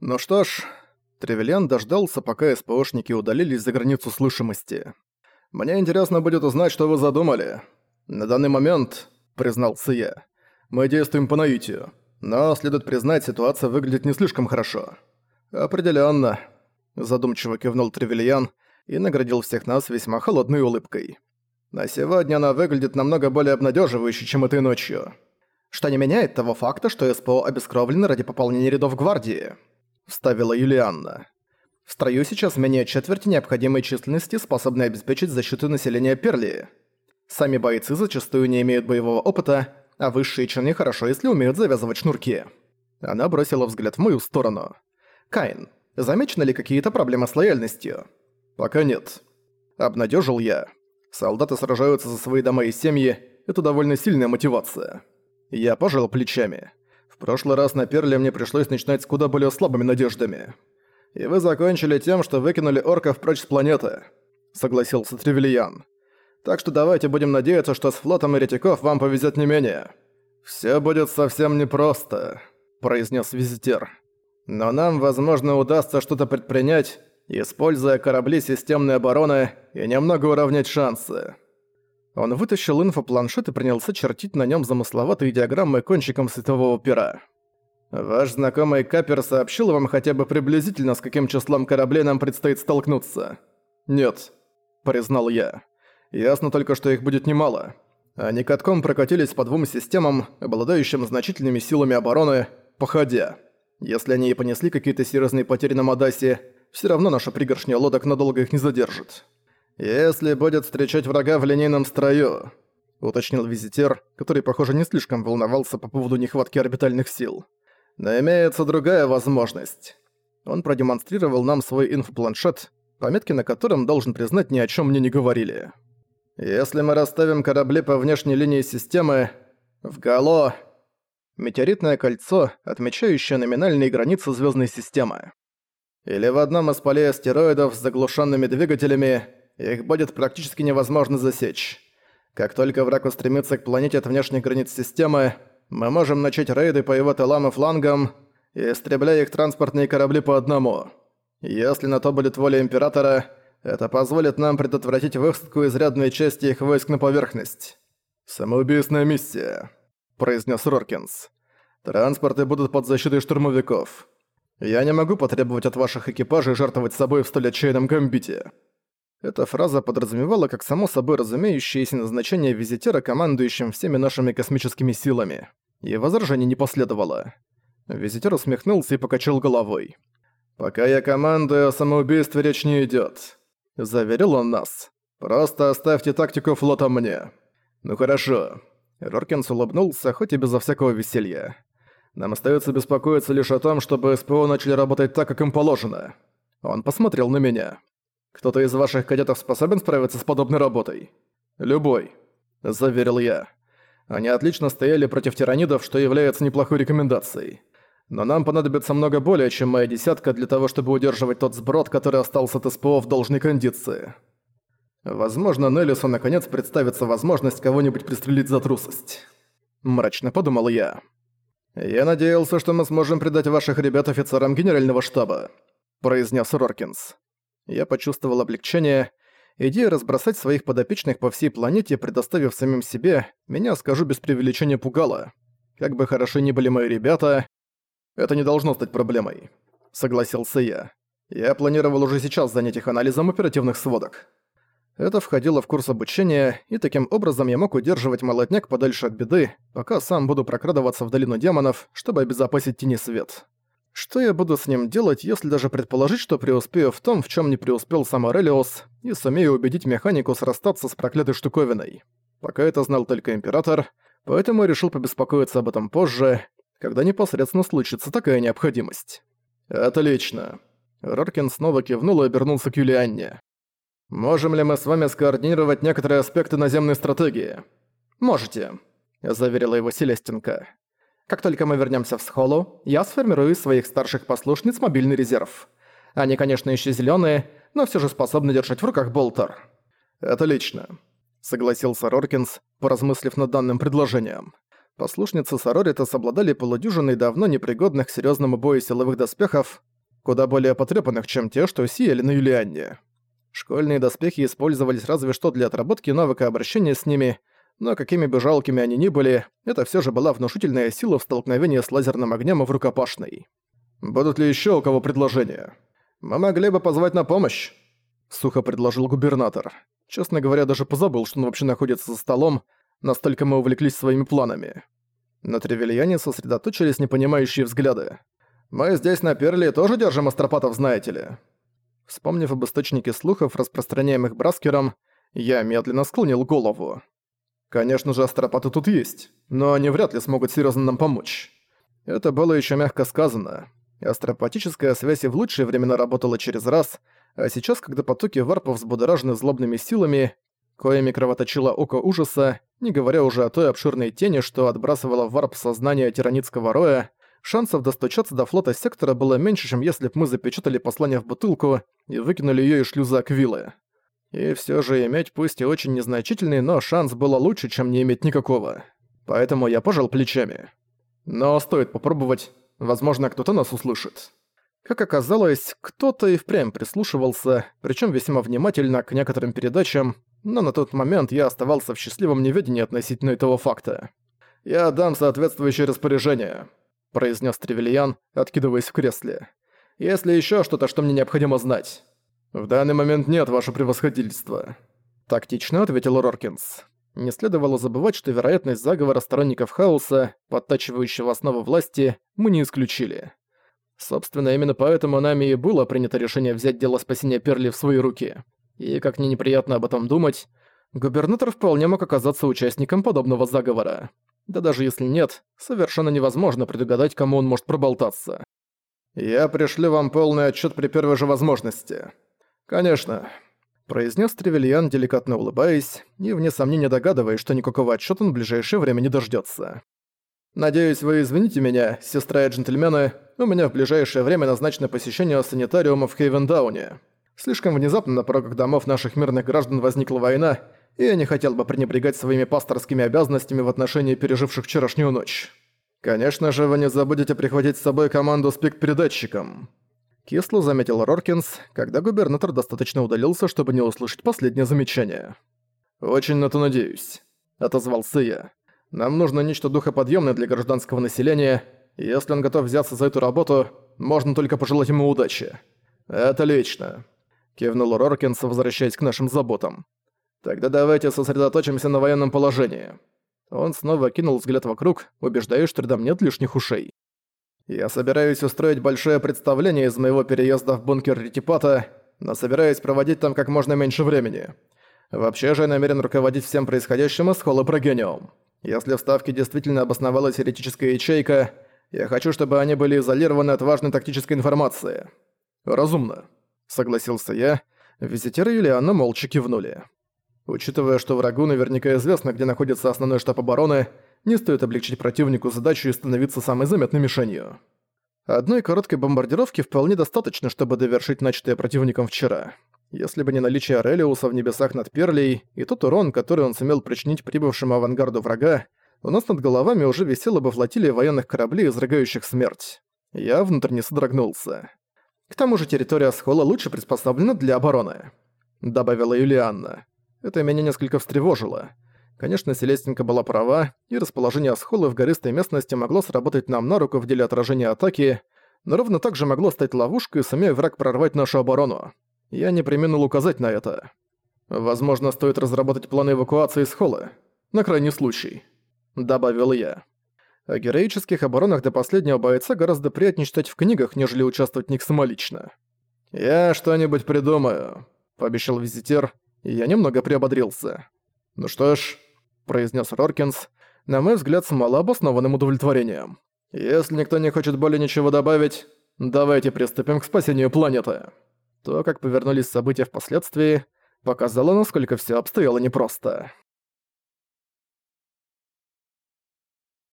Ну что ж, Тревельян дождался, пока СПОшники удалились за границу слышимости. «Мне интересно будет узнать, что вы задумали. На данный момент, — признался я, — мы действуем по наитию. Но, следует признать, ситуация выглядит не слишком хорошо. Определенно, задумчиво кивнул Тревельян и наградил всех нас весьма холодной улыбкой. На сегодня она выглядит намного более обнадеживающе, чем этой ночью. Что не меняет того факта, что СПО обескровлено ради пополнения рядов гвардии, вставила Юлианна. В строю сейчас менее четверти необходимой численности, способной обеспечить защиту населения Перли. Сами бойцы зачастую не имеют боевого опыта, а высшие чины хорошо, если умеют завязывать шнурки. Она бросила взгляд в мою сторону. «Кайн, замечены ли какие-то проблемы с лояльностью?» «Пока нет». Обнадежил я. Солдаты сражаются за свои дома и семьи, это довольно сильная мотивация. Я пожал плечами. Прошлый раз на Перле мне пришлось начинать с куда более слабыми надеждами. И вы закончили тем, что выкинули орков прочь с планеты, согласился Тревельян. Так что давайте будем надеяться, что с флотом еретиков вам повезет не менее. Все будет совсем непросто, произнес визитер. Но нам, возможно, удастся что-то предпринять, используя корабли системной обороны и немного уравнять шансы. Он вытащил инфопланшет и принялся чертить на нем замысловатые диаграммы кончиком светового пера. «Ваш знакомый Капер сообщил вам хотя бы приблизительно, с каким числом кораблей нам предстоит столкнуться?» «Нет», — признал я. Ясно только, что их будет немало. Они катком прокатились по двум системам, обладающим значительными силами обороны, походя. Если они и понесли какие-то серьезные потери на Мадасе, все равно наша пригоршня лодок надолго их не задержит. «Если будет встречать врага в линейном строю», — уточнил визитер, который, похоже, не слишком волновался по поводу нехватки орбитальных сил. «Но имеется другая возможность». Он продемонстрировал нам свой инфопланшет, пометки на котором, должен признать, ни о чем мне не говорили. Если мы расставим корабли по внешней линии системы, в Гало... Метеоритное кольцо, отмечающее номинальные границы звездной системы. Или в одном из полей астероидов с заглушенными двигателями, их будет практически невозможно засечь. Как только враг устремится к планете от внешних границ системы, мы можем начать рейды по его тылам и флангам, истребляя их транспортные корабли по одному. Если на то будет воля Императора, это позволит нам предотвратить высадку изрядной части их войск на поверхность. Самоубийственная миссия, произнес Роркинс. Транспорты будут под защитой штурмовиков. Я не могу потребовать от ваших экипажей жертвовать собой в столь отчаянном гамбите. Эта фраза подразумевала как само собой разумеющееся назначение визитера, командующим всеми нашими космическими силами. И возражений не последовало. Визитер усмехнулся и покачал головой. «Пока я командую, о самоубийстве речь не идёт. Заверил он нас. «Просто оставьте тактику флота мне». «Ну хорошо». Роркинс улыбнулся, хоть и безо всякого веселья. «Нам остается беспокоиться лишь о том, чтобы СПО начали работать так, как им положено». Он посмотрел на меня. «Кто-то из ваших кадетов способен справиться с подобной работой?» «Любой», — заверил я. Они отлично стояли против тиранидов, что является неплохой рекомендацией. Но нам понадобится много более, чем моя десятка для того, чтобы удерживать тот сброд, который остался от СПО в должной кондиции. Возможно, Неллису наконец представится возможность кого-нибудь пристрелить за трусость. Мрачно подумал я. «Я надеялся, что мы сможем предать ваших ребят офицерам генерального штаба», произнес Роркинс. Я почувствовал облегчение. Идея разбросать своих подопечных по всей планете, предоставив самим себе, меня, скажу без преувеличения, пугала. Как бы хороши ни были мои ребята, это не должно стать проблемой», — согласился я. «Я планировал уже сейчас занять их анализом оперативных сводок». Это входило в курс обучения, и таким образом я мог удерживать молодняк подальше от беды, пока сам буду прокрадываться в долину демонов, чтобы обезопасить тени свет. Что я буду с ним делать, если даже предположить, что преуспею в том, в чем не преуспел сам Орелиус, и сумею убедить механику срастаться с проклятой штуковиной? Пока это знал только Император, поэтому решил побеспокоиться об этом позже, когда непосредственно случится такая необходимость. «Отлично». Роркин снова кивнул и обернулся к Юлианне. «Можем ли мы с вами скоординировать некоторые аспекты наземной стратегии?» «Можете», — заверила его Селестинка. «Как только мы вернемся в Схолу, я сформирую из своих старших послушниц мобильный резерв. Они, конечно, еще зеленые, но все же способны держать в руках болтер». «Отлично», — согласился Роркинс, поразмыслив над данным предложением. Послушницы Сороритас обладали полудюжиной давно непригодных к серьёзному бою силовых доспехов, куда более потрепанных, чем те, что сияли на Юлианне. Школьные доспехи использовались разве что для отработки навыка обращения с ними, но какими бы жалкими они ни были, это все же была внушительная сила в столкновении с лазерным огнем в рукопашной. «Будут ли еще у кого предложения? Мы могли бы позвать на помощь», — сухо предложил губернатор. Честно говоря, даже позабыл, что он вообще находится за столом, настолько мы увлеклись своими планами. На Тревельяне сосредоточились непонимающие взгляды. «Мы здесь на Перле тоже держим астропатов, знаете ли?» Вспомнив об источнике слухов, распространяемых Браскером, я медленно склонил голову. Конечно же, астропаты тут есть, но они вряд ли смогут серьезно нам помочь. Это было еще мягко сказано. Астропатическая связь и в лучшие времена работала через раз, а сейчас, когда потоки варпов взбудоражены злобными силами, коими кровоточило око ужаса, не говоря уже о той обширной тени, что отбрасывала варп сознание тиранитского роя, шансов достучаться до флота сектора было меньше, чем если бы мы запечатали послание в бутылку и выкинули ее из шлюза Аквилы. И все же иметь пусть и очень незначительный, но шанс было лучше, чем не иметь никакого. Поэтому я пожал плечами. Но стоит попробовать, возможно, кто-то нас услышит. Как оказалось, кто-то и впрямь прислушивался, причем весьма внимательно к некоторым передачам, но на тот момент я оставался в счастливом неведении относительно этого факта. «Я дам соответствующее распоряжение», — произнес Тревельян, откидываясь в кресле. «Если еще что-то, что мне необходимо знать». «В данный момент нет, ваше превосходительство», — тактично ответил Роркинс. Не следовало забывать, что вероятность заговора сторонников хаоса, подтачивающего основы власти, мы не исключили. Собственно, именно поэтому нами и было принято решение взять дело спасения Перли в свои руки. И, как мне неприятно об этом думать, губернатор вполне мог оказаться участником подобного заговора. Да даже если нет, совершенно невозможно предугадать, кому он может проболтаться. «Я пришлю вам полный отчет при первой же возможности», «Конечно», — произнес Тревельян, деликатно улыбаясь, и вне сомнения догадываясь, что никакого отчета на ближайшее время не дождется. «Надеюсь, вы извините меня, сестра и джентльмены, у меня в ближайшее время назначено посещение санитариума в Хейвендауне. Слишком внезапно на порогах домов наших мирных граждан возникла война, и я не хотел бы пренебрегать своими пасторскими обязанностями в отношении переживших вчерашнюю ночь. Конечно же, вы не забудете прихватить с собой команду с пик-передатчиком. Кисло заметил Роркинс, когда губернатор достаточно удалился, чтобы не услышать последнее замечание. «Очень на то надеюсь», — отозвался я. «Нам нужно нечто духоподъемное для гражданского населения, если он готов взяться за эту работу, можно только пожелать ему удачи». «Это лично», — кивнул Роркинс, возвращаясь к нашим заботам. «Тогда давайте сосредоточимся на военном положении». Он снова кинул взгляд вокруг, убеждаясь, что рядом нет лишних ушей. Я собираюсь устроить большое представление из моего переезда в бункер Ретипата, но собираюсь проводить там как можно меньше времени. Вообще же я намерен руководить всем происходящим из Холла Прогениум. Если в Ставке действительно обосновалась еретическая ячейка, я хочу, чтобы они были изолированы от важной тактической информации. Разумно, согласился я. Визитеры Юлиана молча кивнули. Учитывая, что врагу наверняка известно, где находится основной штаб обороны, не стоит облегчить противнику задачу и становиться самой заметной мишенью. Одной короткой бомбардировки вполне достаточно, чтобы довершить начатое противником вчера. Если бы не наличие Арелиуса в небесах над Перлей и тот урон, который он сумел причинить прибывшему авангарду врага, у нас над головами уже висела бы флотилия военных кораблей, изрыгающих смерть. Я внутренне содрогнулся. К тому же территория Схола лучше приспособлена для обороны», — добавила Юлианна. Это меня несколько встревожило. Конечно, Селестинка была права, и расположение Асхолы в гористой местности могло сработать нам на руку в деле отражения атаки, но ровно так же могло стать ловушкой, сумея враг прорвать нашу оборону. Я не применил указать на это. Возможно, стоит разработать планы эвакуации из холла. На крайний случай. Добавил я. О героических оборонах до последнего бойца гораздо приятнее читать в книгах, нежели участвовать в них самолично. «Я что-нибудь придумаю», — пообещал визитер, и я немного приободрился. «Ну что ж, произнес Роркинс, на мой взгляд, с малообоснованным удовлетворением. «Если никто не хочет более ничего добавить, давайте приступим к спасению планеты». То, как повернулись события впоследствии, показало, насколько все обстояло непросто.